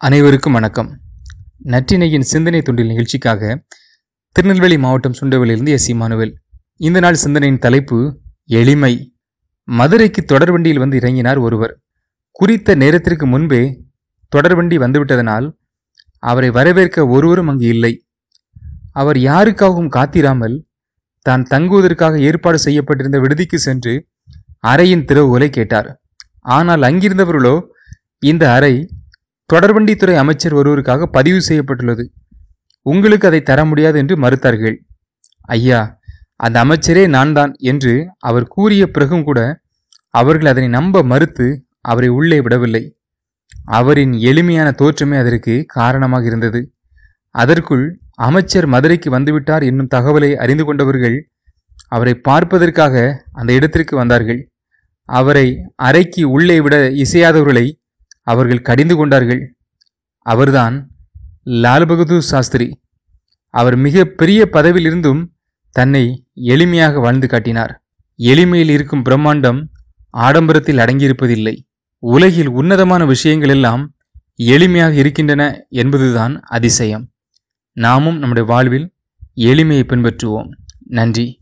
அனைவருக்கும் வணக்கம். நற்றினையின் சிந்தனை துண்டில் நிகழ்ச்சிக்காக திருநெல்வேலி மாவட்டம் சுண்டவெளியிலிருந்து எஸ் இமானுவேல் இந்த நாள் சிந்தனையின் தலைப்பு எளிமை. மதுரைக்கு தொடர்வண்டியில் வந்து இறங்கினார் ஒருவர். குறித்த நேரத்திற்கு முன்பே தொடர்வண்டி வந்துவிட்டதனால் அவரை வரவேற்க ஒருவரும் அங்கு இல்லை. அவர் யாருக்காகவும் காத்திராமல் தான் தங்குவதற்காக ஏற்பாடு செய்யப்பட்டிருந்த விடுதிக்கு சென்று அறையின் திறவுகோலை கேட்டார். ஆனால் அங்கிருந்தவர்களோ இந்த அறை தொடர்வண்டித்துறை அமைச்சர் ஒருவருக்காக பதிவு செய்யப்பட்டுள்ளது. உங்களுக்கு அதை தர முடியாது என்று மறுத்தார்கள். ஐயா அந்த அமைச்சரே நான் தான் என்று அவர் கூறிய பிறகும் கூட அவர்கள் அதனை நம்ப மறுத்து அவரை உள்ளே விடவில்லை. அவரின் எளிமையான தோற்றமே அதற்கு காரணமாக இருந்தது. அதற்குள் அமைச்சர் மதுரைக்கு வந்துவிட்டார் என்னும் தகவலை அறிந்து கொண்டவர்கள் அவரை பார்ப்பதற்காக அந்த இடத்திற்கு வந்தார்கள். அவரை அறைக்கு உள்ளே விட இசையாதவர்களை அவர்கள் கடிந்து கொண்டார்கள். அவர்தான் லால் பகதூர் சாஸ்திரி. அவர் மிக பெரிய பதவியில் இருந்தும் தன்னை எளிமையாக வாழ்ந்து காட்டினார். எளிமையில் இருக்கும் பிரம்மாண்டம் ஆடம்பரத்தில் அடங்கியிருப்பதில்லை. உலகில் உன்னதமான விஷயங்கள் எல்லாம் எளிமையாக இருக்கின்றன என்பதுதான் அதிசயம். நாமும் நம்முடைய வாழ்வில் எளிமையை பின்பற்றுவோம். நன்றி.